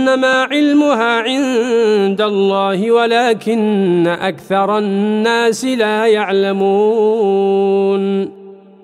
إنما علمها عند الله ولكن أكثر الناس لا يعلمون.